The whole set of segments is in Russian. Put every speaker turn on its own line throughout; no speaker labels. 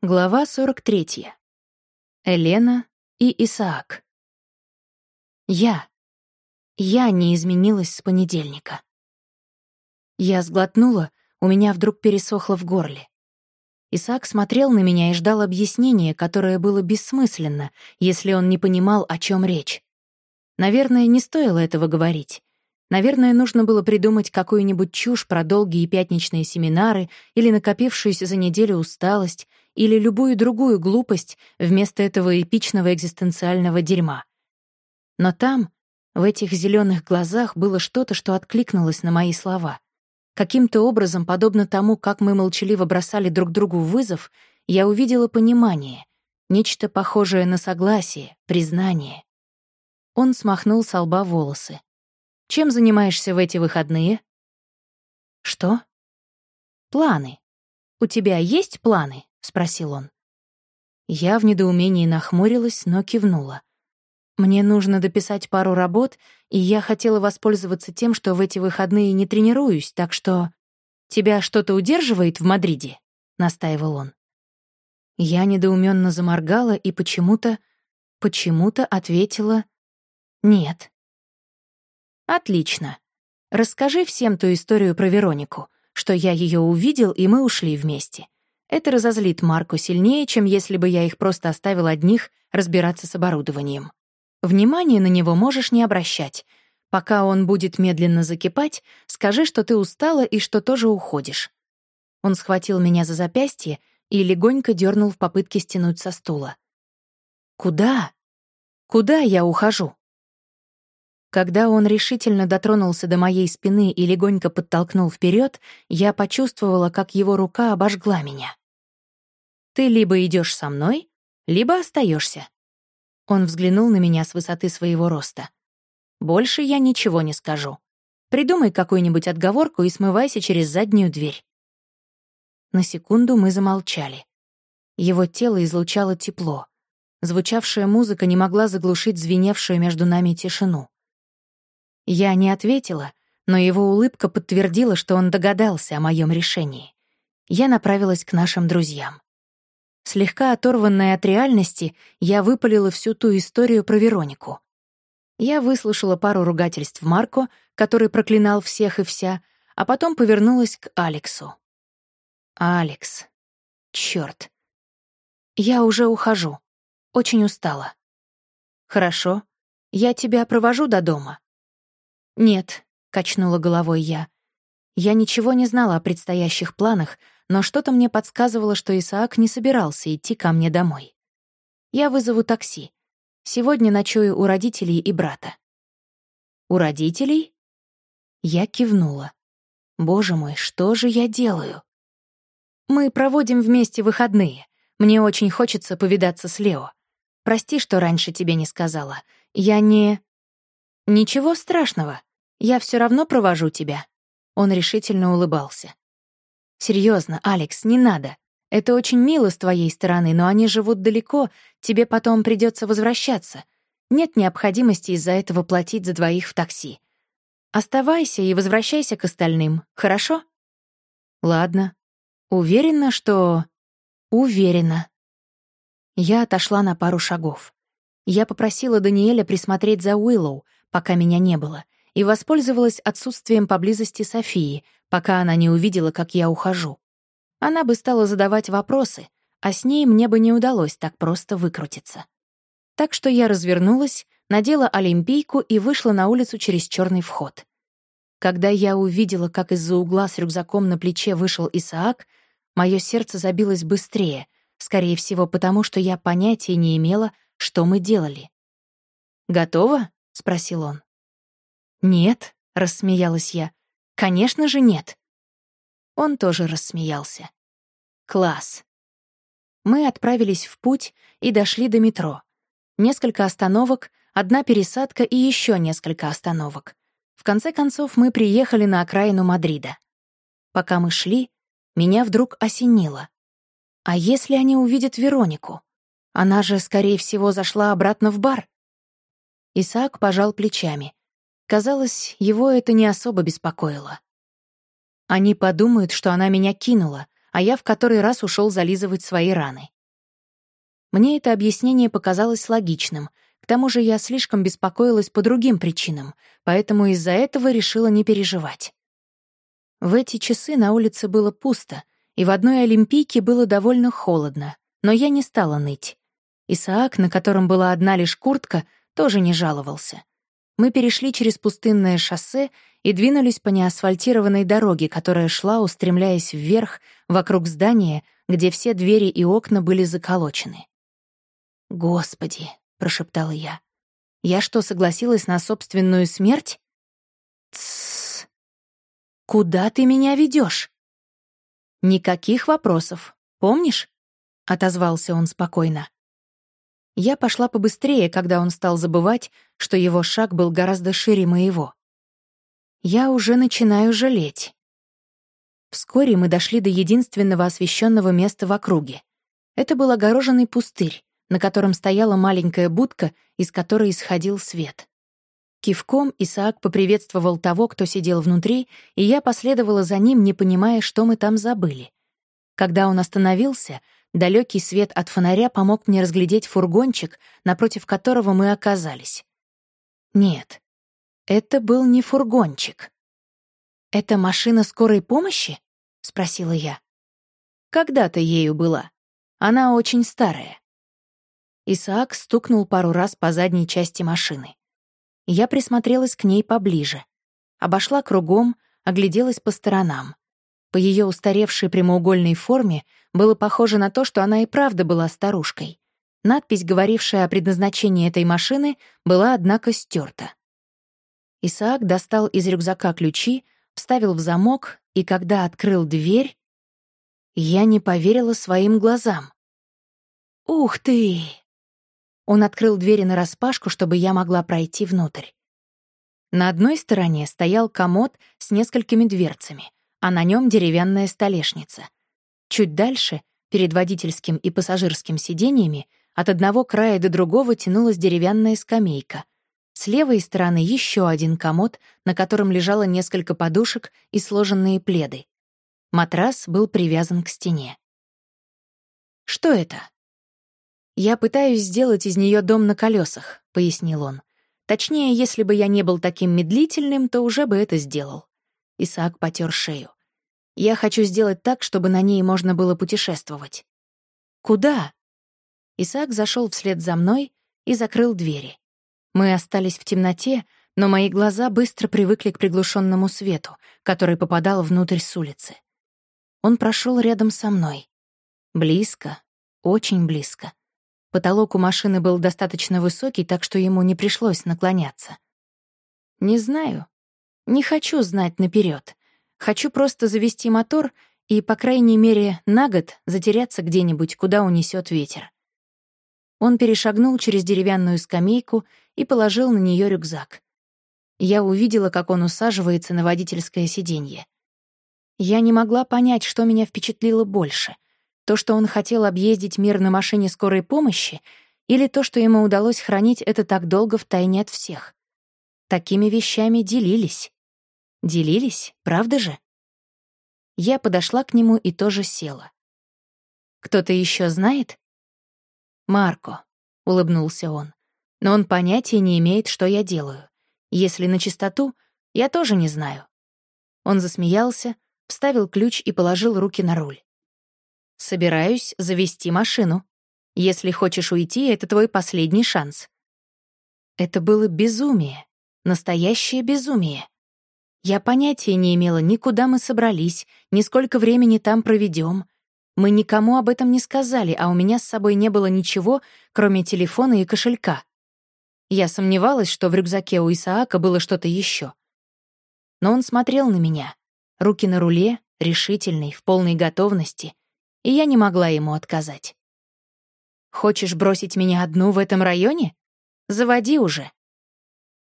Глава 43. Елена и Исаак. Я. Я не изменилась с понедельника. Я сглотнула, у меня вдруг пересохло в горле. Исаак смотрел на меня и ждал объяснения, которое было бессмысленно, если он не понимал, о чем речь. Наверное, не стоило этого говорить. Наверное, нужно было придумать какую-нибудь чушь про долгие пятничные семинары или накопившуюся за неделю усталость, или любую другую глупость вместо этого эпичного экзистенциального дерьма. Но там, в этих зеленых глазах, было что-то, что откликнулось на мои слова. Каким-то образом, подобно тому, как мы молчаливо бросали друг другу вызов, я увидела понимание, нечто похожее на согласие, признание. Он смахнул с лба волосы. Чем занимаешься в эти выходные? Что? Планы. У тебя есть планы? Спросил он. Я в недоумении нахмурилась, но кивнула. Мне нужно дописать пару работ, и я хотела воспользоваться тем, что в эти выходные не тренируюсь, так что... «Тебя что-то удерживает в Мадриде?» — настаивал он. Я недоуменно заморгала и почему-то... почему-то ответила «нет». «Отлично. Расскажи всем ту историю про Веронику, что я ее увидел, и мы ушли вместе. Это разозлит Марку сильнее, чем если бы я их просто оставил одних разбираться с оборудованием. Внимание на него можешь не обращать. Пока он будет медленно закипать, скажи, что ты устала и что тоже уходишь». Он схватил меня за запястье и легонько дернул в попытке стянуть со стула. «Куда? Куда я ухожу?» Когда он решительно дотронулся до моей спины и легонько подтолкнул вперед, я почувствовала, как его рука обожгла меня. «Ты либо идешь со мной, либо остаешься. Он взглянул на меня с высоты своего роста. «Больше я ничего не скажу. Придумай какую-нибудь отговорку и смывайся через заднюю дверь». На секунду мы замолчали. Его тело излучало тепло. Звучавшая музыка не могла заглушить звеневшую между нами тишину. Я не ответила, но его улыбка подтвердила, что он догадался о моем решении. Я направилась к нашим друзьям. Слегка оторванная от реальности, я выпалила всю ту историю про Веронику. Я выслушала пару ругательств Марко, который проклинал всех и вся, а потом повернулась к Алексу. «Алекс. Чёрт. Я уже ухожу. Очень устала. Хорошо. Я тебя провожу до дома. «Нет», — качнула головой я. Я ничего не знала о предстоящих планах, но что-то мне подсказывало, что Исаак не собирался идти ко мне домой. Я вызову такси. Сегодня ночую у родителей и брата. «У родителей?» Я кивнула. «Боже мой, что же я делаю?» «Мы проводим вместе выходные. Мне очень хочется повидаться с Лео. Прости, что раньше тебе не сказала. Я не...» «Ничего страшного. Я все равно провожу тебя». Он решительно улыбался. Серьезно, Алекс, не надо. Это очень мило с твоей стороны, но они живут далеко, тебе потом придется возвращаться. Нет необходимости из-за этого платить за двоих в такси. Оставайся и возвращайся к остальным, хорошо? Ладно. Уверена, что... Уверена. Я отошла на пару шагов. Я попросила Даниэля присмотреть за Уиллоу, пока меня не было — и воспользовалась отсутствием поблизости Софии, пока она не увидела, как я ухожу. Она бы стала задавать вопросы, а с ней мне бы не удалось так просто выкрутиться. Так что я развернулась, надела олимпийку и вышла на улицу через черный вход. Когда я увидела, как из-за угла с рюкзаком на плече вышел Исаак, мое сердце забилось быстрее, скорее всего, потому что я понятия не имела, что мы делали. «Готово?» — спросил он. «Нет», — рассмеялась я. «Конечно же нет». Он тоже рассмеялся. «Класс». Мы отправились в путь и дошли до метро. Несколько остановок, одна пересадка и еще несколько остановок. В конце концов, мы приехали на окраину Мадрида. Пока мы шли, меня вдруг осенило. А если они увидят Веронику? Она же, скорее всего, зашла обратно в бар. Исаак пожал плечами. Казалось, его это не особо беспокоило. Они подумают, что она меня кинула, а я в который раз ушел зализывать свои раны. Мне это объяснение показалось логичным. К тому же я слишком беспокоилась по другим причинам, поэтому из-за этого решила не переживать. В эти часы на улице было пусто, и в одной Олимпийке было довольно холодно, но я не стала ныть. Исаак, на котором была одна лишь куртка, тоже не жаловался. Мы перешли через пустынное шоссе и двинулись по неасфальтированной дороге, которая шла, устремляясь вверх, вокруг здания, где все двери и окна были заколочены. «Господи!» — прошептала я. «Я что, согласилась на собственную смерть?» «Тссс! Куда ты меня ведешь? «Никаких вопросов, помнишь?» — отозвался он спокойно. Я пошла побыстрее, когда он стал забывать, что его шаг был гораздо шире моего. Я уже начинаю жалеть. Вскоре мы дошли до единственного освещенного места в округе. Это был огороженный пустырь, на котором стояла маленькая будка, из которой исходил свет. Кивком Исаак поприветствовал того, кто сидел внутри, и я последовала за ним, не понимая, что мы там забыли. Когда он остановился — Далекий свет от фонаря помог мне разглядеть фургончик, напротив которого мы оказались. Нет, это был не фургончик. «Это машина скорой помощи?» — спросила я. «Когда-то ею была. Она очень старая». Исаак стукнул пару раз по задней части машины. Я присмотрелась к ней поближе. Обошла кругом, огляделась по сторонам. По ее устаревшей прямоугольной форме было похоже на то, что она и правда была старушкой. Надпись, говорившая о предназначении этой машины, была, однако, стерта. Исаак достал из рюкзака ключи, вставил в замок, и когда открыл дверь, я не поверила своим глазам. «Ух ты!» Он открыл двери нараспашку, чтобы я могла пройти внутрь. На одной стороне стоял комод с несколькими дверцами, а на нем деревянная столешница. Чуть дальше, перед водительским и пассажирским сиденьями, от одного края до другого тянулась деревянная скамейка. С левой стороны еще один комод, на котором лежало несколько подушек и сложенные пледы. Матрас был привязан к стене. «Что это?» «Я пытаюсь сделать из нее дом на колесах», — пояснил он. «Точнее, если бы я не был таким медлительным, то уже бы это сделал». Исаак потер шею. «Я хочу сделать так, чтобы на ней можно было путешествовать». «Куда?» Исаак зашел вслед за мной и закрыл двери. Мы остались в темноте, но мои глаза быстро привыкли к приглушенному свету, который попадал внутрь с улицы. Он прошел рядом со мной. Близко, очень близко. Потолок у машины был достаточно высокий, так что ему не пришлось наклоняться. Не знаю, не хочу знать наперед. Хочу просто завести мотор и, по крайней мере, на год затеряться где-нибудь, куда унесет ветер. Он перешагнул через деревянную скамейку и положил на нее рюкзак. Я увидела, как он усаживается на водительское сиденье. Я не могла понять, что меня впечатлило больше. То, что он хотел объездить мир на машине скорой помощи, или то, что ему удалось хранить это так долго в тайне от всех. Такими вещами делились. Делились, правда же? Я подошла к нему и тоже села. «Кто-то еще знает?» «Марко», — улыбнулся он. «Но он понятия не имеет, что я делаю. Если на чистоту, я тоже не знаю». Он засмеялся, вставил ключ и положил руки на руль. «Собираюсь завести машину. Если хочешь уйти, это твой последний шанс». Это было безумие, настоящее безумие. Я понятия не имела ни куда мы собрались, ни сколько времени там проведем. Мы никому об этом не сказали, а у меня с собой не было ничего, кроме телефона и кошелька. Я сомневалась, что в рюкзаке у Исаака было что-то еще. Но он смотрел на меня, руки на руле, решительный, в полной готовности, и я не могла ему отказать. «Хочешь бросить меня одну в этом районе? Заводи уже».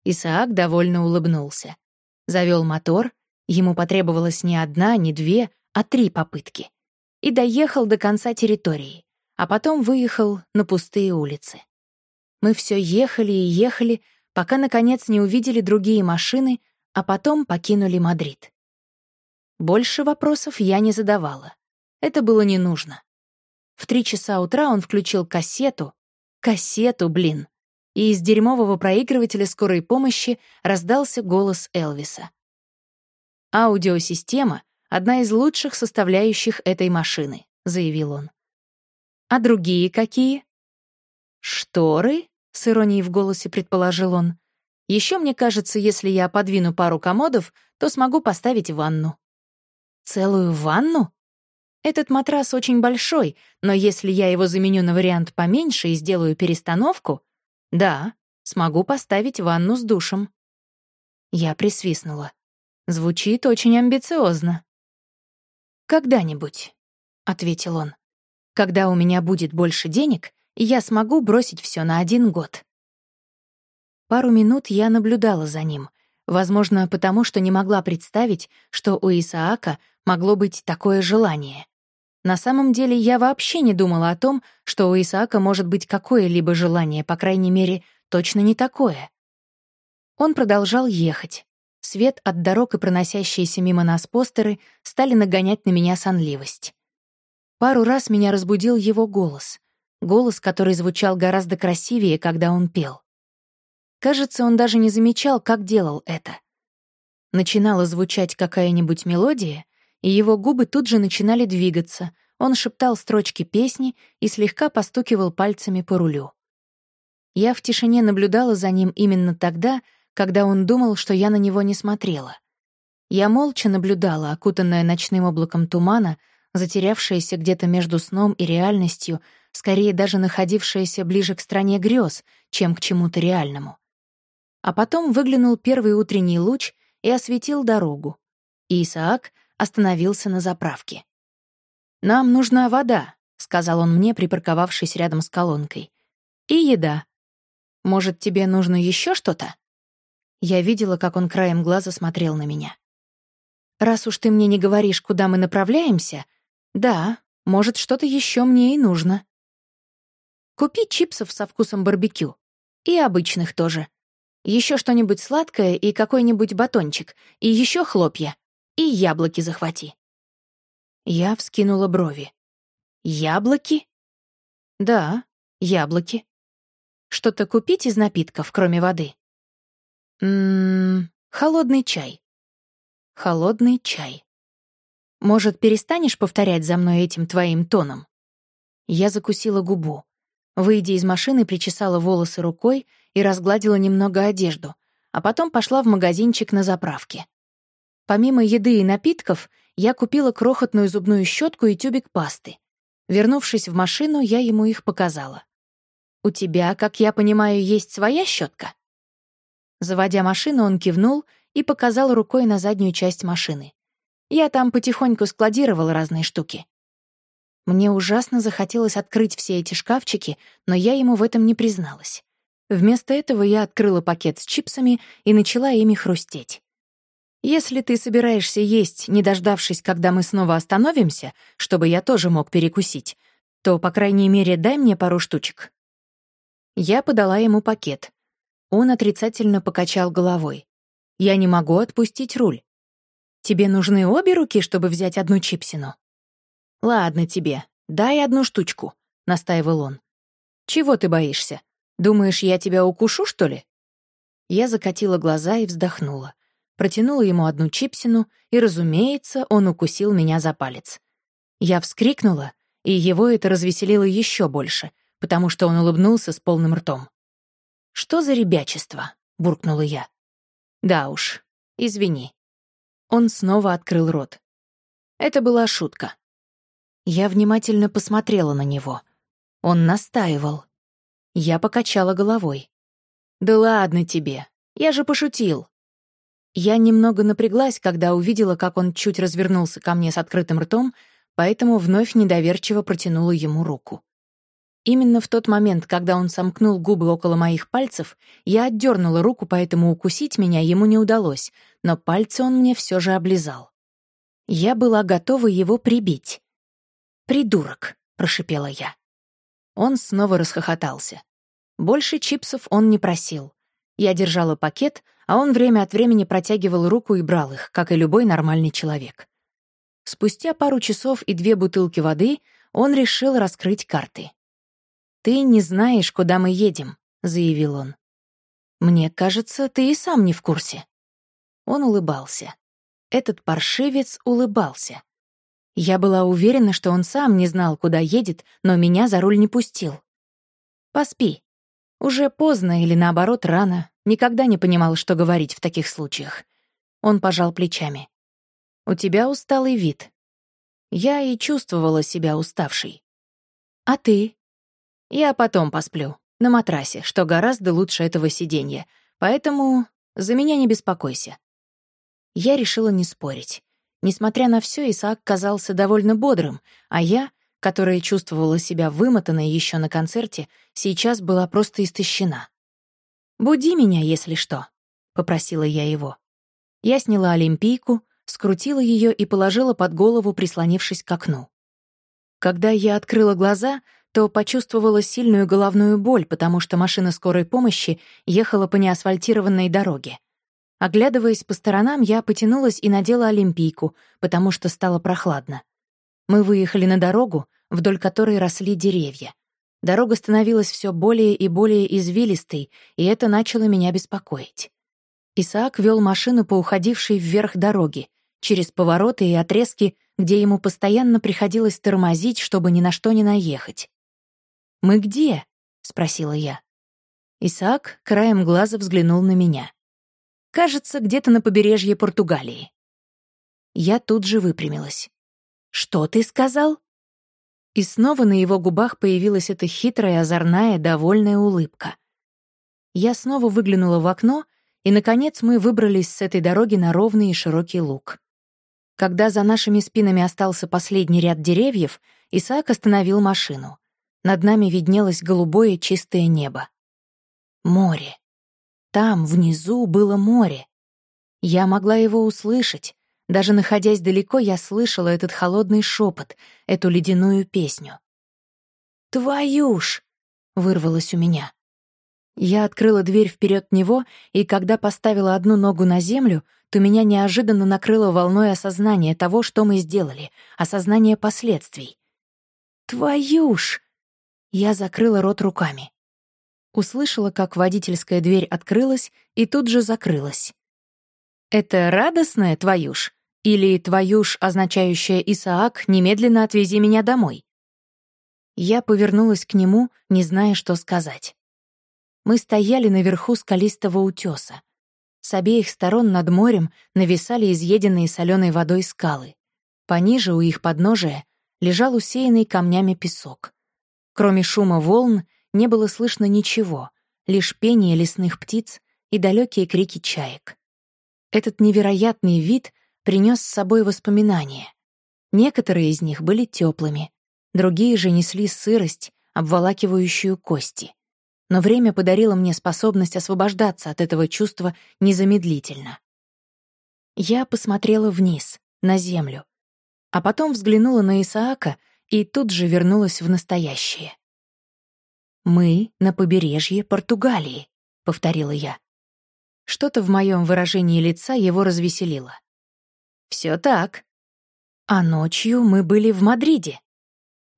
Исаак довольно улыбнулся завел мотор, ему потребовалось не одна, не две, а три попытки, и доехал до конца территории, а потом выехал на пустые улицы. Мы все ехали и ехали, пока, наконец, не увидели другие машины, а потом покинули Мадрид. Больше вопросов я не задавала. Это было не нужно. В три часа утра он включил кассету. Кассету, блин. И из дерьмового проигрывателя скорой помощи раздался голос Элвиса. «Аудиосистема — одна из лучших составляющих этой машины», — заявил он. «А другие какие?» «Шторы?» — с иронией в голосе предположил он. Еще мне кажется, если я подвину пару комодов, то смогу поставить ванну». «Целую ванну?» Этот матрас очень большой, но если я его заменю на вариант поменьше и сделаю перестановку, да, смогу поставить ванну с душем. Я присвистнула. Звучит очень амбициозно. «Когда-нибудь», — ответил он. «Когда у меня будет больше денег, я смогу бросить все на один год». Пару минут я наблюдала за ним, возможно, потому что не могла представить, что у Исаака могло быть такое желание. На самом деле я вообще не думала о том, что у Исаака может быть какое-либо желание, по крайней мере, точно не такое. Он продолжал ехать. Свет от дорог и проносящиеся мимо нас постеры стали нагонять на меня сонливость. Пару раз меня разбудил его голос. Голос, который звучал гораздо красивее, когда он пел. Кажется, он даже не замечал, как делал это. Начинала звучать какая-нибудь мелодия, и его губы тут же начинали двигаться. Он шептал строчки песни и слегка постукивал пальцами по рулю. Я в тишине наблюдала за ним именно тогда, когда он думал, что я на него не смотрела. Я молча наблюдала, окутанная ночным облаком тумана, затерявшаяся где-то между сном и реальностью, скорее даже находившаяся ближе к стране грез, чем к чему-то реальному. А потом выглянул первый утренний луч и осветил дорогу. И Исаак остановился на заправке. «Нам нужна вода», — сказал он мне, припарковавшись рядом с колонкой. «И еда. Может, тебе нужно еще что-то?» Я видела, как он краем глаза смотрел на меня. «Раз уж ты мне не говоришь, куда мы направляемся, да, может, что-то еще мне и нужно. Купи чипсов со вкусом барбекю. И обычных тоже. Еще что-нибудь сладкое и какой-нибудь батончик, и еще хлопья, и яблоки захвати». Я вскинула брови. «Яблоки?» «Да, яблоки. Что-то купить из напитков, кроме воды?» «Ммм, холодный чай». «Холодный чай. Может, перестанешь повторять за мной этим твоим тоном?» Я закусила губу. Выйдя из машины, причесала волосы рукой и разгладила немного одежду, а потом пошла в магазинчик на заправке. Помимо еды и напитков, я купила крохотную зубную щетку и тюбик пасты. Вернувшись в машину, я ему их показала. «У тебя, как я понимаю, есть своя щетка? Заводя машину, он кивнул и показал рукой на заднюю часть машины. Я там потихоньку складировала разные штуки. Мне ужасно захотелось открыть все эти шкафчики, но я ему в этом не призналась. Вместо этого я открыла пакет с чипсами и начала ими хрустеть. «Если ты собираешься есть, не дождавшись, когда мы снова остановимся, чтобы я тоже мог перекусить, то, по крайней мере, дай мне пару штучек». Я подала ему пакет. Он отрицательно покачал головой. «Я не могу отпустить руль. Тебе нужны обе руки, чтобы взять одну чипсину?» «Ладно тебе, дай одну штучку», — настаивал он. «Чего ты боишься? Думаешь, я тебя укушу, что ли?» Я закатила глаза и вздохнула. Протянула ему одну чипсину, и, разумеется, он укусил меня за палец. Я вскрикнула, и его это развеселило еще больше, потому что он улыбнулся с полным ртом. «Что за ребячество?» — буркнула я. «Да уж, извини». Он снова открыл рот. Это была шутка. Я внимательно посмотрела на него. Он настаивал. Я покачала головой. «Да ладно тебе, я же пошутил». Я немного напряглась, когда увидела, как он чуть развернулся ко мне с открытым ртом, поэтому вновь недоверчиво протянула ему руку. Именно в тот момент, когда он сомкнул губы около моих пальцев, я отдернула руку, поэтому укусить меня ему не удалось, но пальцы он мне все же облизал. Я была готова его прибить. «Придурок», — прошипела я. Он снова расхохотался. Больше чипсов он не просил. Я держала пакет, а он время от времени протягивал руку и брал их, как и любой нормальный человек. Спустя пару часов и две бутылки воды он решил раскрыть карты. «Ты не знаешь, куда мы едем», — заявил он. «Мне кажется, ты и сам не в курсе». Он улыбался. Этот паршивец улыбался. Я была уверена, что он сам не знал, куда едет, но меня за руль не пустил. «Поспи. Уже поздно или, наоборот, рано. Никогда не понимал, что говорить в таких случаях». Он пожал плечами. «У тебя усталый вид». Я и чувствовала себя уставшей. «А ты?» «Я потом посплю. На матрасе, что гораздо лучше этого сиденья. Поэтому за меня не беспокойся». Я решила не спорить. Несмотря на все, Исаак казался довольно бодрым, а я, которая чувствовала себя вымотанной еще на концерте, сейчас была просто истощена. «Буди меня, если что», — попросила я его. Я сняла олимпийку, скрутила ее и положила под голову, прислонившись к окну. Когда я открыла глаза, то почувствовала сильную головную боль, потому что машина скорой помощи ехала по неасфальтированной дороге. Оглядываясь по сторонам, я потянулась и надела олимпийку, потому что стало прохладно. Мы выехали на дорогу, вдоль которой росли деревья. Дорога становилась все более и более извилистой, и это начало меня беспокоить. Исаак вел машину по уходившей вверх дороге, через повороты и отрезки, где ему постоянно приходилось тормозить, чтобы ни на что не наехать. «Мы где?» — спросила я. Исаак краем глаза взглянул на меня. Кажется, где-то на побережье Португалии. Я тут же выпрямилась. «Что ты сказал?» И снова на его губах появилась эта хитрая, озорная, довольная улыбка. Я снова выглянула в окно, и, наконец, мы выбрались с этой дороги на ровный и широкий луг. Когда за нашими спинами остался последний ряд деревьев, Исаак остановил машину. Над нами виднелось голубое чистое небо. Море. Там, внизу, было море. Я могла его услышать. Даже находясь далеко, я слышала этот холодный шепот, эту ледяную песню. «Твою ж!» — вырвалось у меня. Я открыла дверь вперед него, и когда поставила одну ногу на землю, то меня неожиданно накрыло волной осознания того, что мы сделали, осознания последствий. «Твою ж!» Я закрыла рот руками. Услышала, как водительская дверь открылась и тут же закрылась. «Это радостная твоюш? Или твоюш, означающая Исаак, немедленно отвези меня домой?» Я повернулась к нему, не зная, что сказать. Мы стояли наверху скалистого утеса. С обеих сторон над морем нависали изъеденные соленой водой скалы. Пониже у их подножия лежал усеянный камнями песок. Кроме шума волн не было слышно ничего, лишь пение лесных птиц и далекие крики чаек. Этот невероятный вид принес с собой воспоминания. Некоторые из них были теплыми, другие же несли сырость, обволакивающую кости. Но время подарило мне способность освобождаться от этого чувства незамедлительно. Я посмотрела вниз, на землю, а потом взглянула на Исаака и тут же вернулась в настоящее. «Мы на побережье Португалии», — повторила я. Что-то в моем выражении лица его развеселило. Все так. А ночью мы были в Мадриде.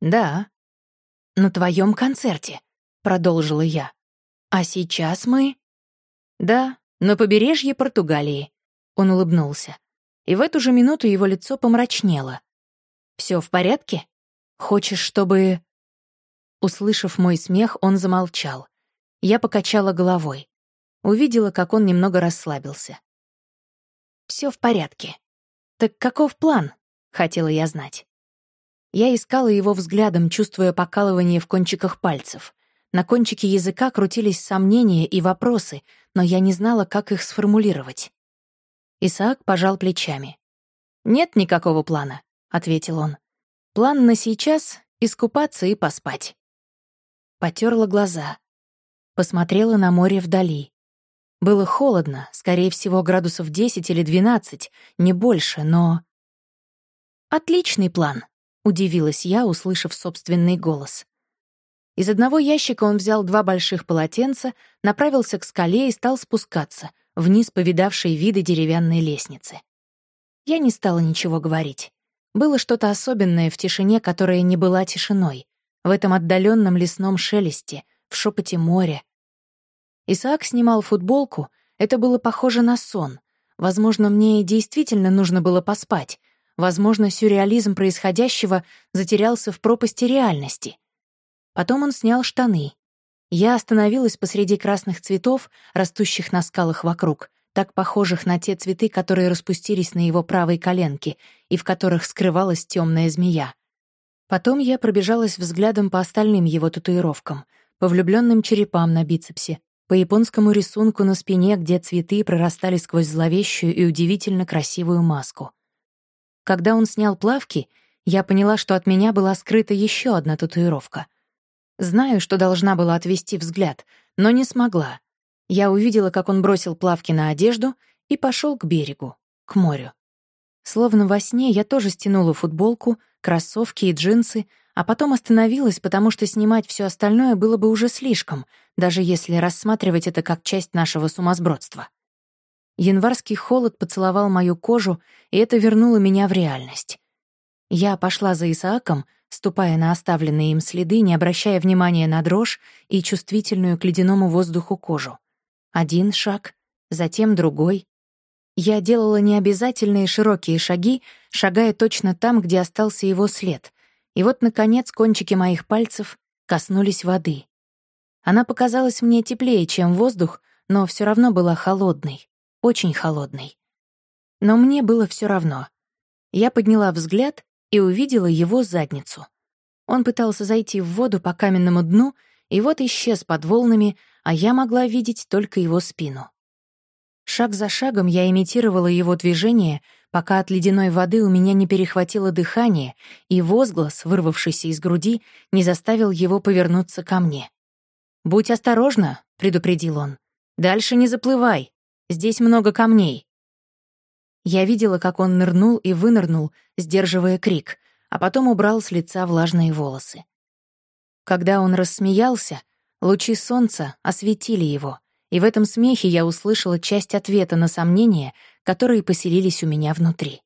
Да. На твоем концерте, продолжила я. А сейчас мы... Да, на побережье Португалии. Он улыбнулся. И в эту же минуту его лицо помрачнело. Все в порядке? Хочешь, чтобы... Услышав мой смех, он замолчал. Я покачала головой. Увидела, как он немного расслабился. Все в порядке. Так каков план?» — хотела я знать. Я искала его взглядом, чувствуя покалывание в кончиках пальцев. На кончике языка крутились сомнения и вопросы, но я не знала, как их сформулировать. Исаак пожал плечами. «Нет никакого плана», — ответил он. «План на сейчас — искупаться и поспать». Потерла глаза. Посмотрела на море вдали. Было холодно, скорее всего, градусов 10 или 12, не больше, но... «Отличный план», — удивилась я, услышав собственный голос. Из одного ящика он взял два больших полотенца, направился к скале и стал спускаться, вниз повидавшей виды деревянной лестницы. Я не стала ничего говорить. Было что-то особенное в тишине, которая не была тишиной, в этом отдаленном лесном шелесте, в шепоте моря. Исаак снимал футболку, это было похоже на сон. Возможно, мне действительно нужно было поспать. Возможно, сюрреализм происходящего затерялся в пропасти реальности. Потом он снял штаны. Я остановилась посреди красных цветов, растущих на скалах вокруг, так похожих на те цветы, которые распустились на его правой коленке и в которых скрывалась темная змея. Потом я пробежалась взглядом по остальным его татуировкам, по влюбленным черепам на бицепсе, по японскому рисунку на спине, где цветы прорастали сквозь зловещую и удивительно красивую маску. Когда он снял плавки, я поняла, что от меня была скрыта еще одна татуировка. Знаю, что должна была отвести взгляд, но не смогла. Я увидела, как он бросил плавки на одежду и пошел к берегу, к морю. Словно во сне я тоже стянула футболку, кроссовки и джинсы, а потом остановилась, потому что снимать все остальное было бы уже слишком, даже если рассматривать это как часть нашего сумасбродства. Январский холод поцеловал мою кожу, и это вернуло меня в реальность. Я пошла за Исааком, ступая на оставленные им следы, не обращая внимания на дрожь и чувствительную к ледяному воздуху кожу. Один шаг, затем другой. Я делала необязательные широкие шаги, шагая точно там, где остался его след. И вот, наконец, кончики моих пальцев коснулись воды. Она показалась мне теплее, чем воздух, но все равно была холодной, очень холодной. Но мне было все равно. Я подняла взгляд и увидела его задницу. Он пытался зайти в воду по каменному дну, и вот исчез под волнами, а я могла видеть только его спину. Шаг за шагом я имитировала его движение, пока от ледяной воды у меня не перехватило дыхание, и возглас, вырвавшийся из груди, не заставил его повернуться ко мне. «Будь осторожна», — предупредил он. «Дальше не заплывай. Здесь много камней». Я видела, как он нырнул и вынырнул, сдерживая крик, а потом убрал с лица влажные волосы. Когда он рассмеялся, Лучи солнца осветили его, и в этом смехе я услышала часть ответа на сомнения, которые поселились у меня внутри.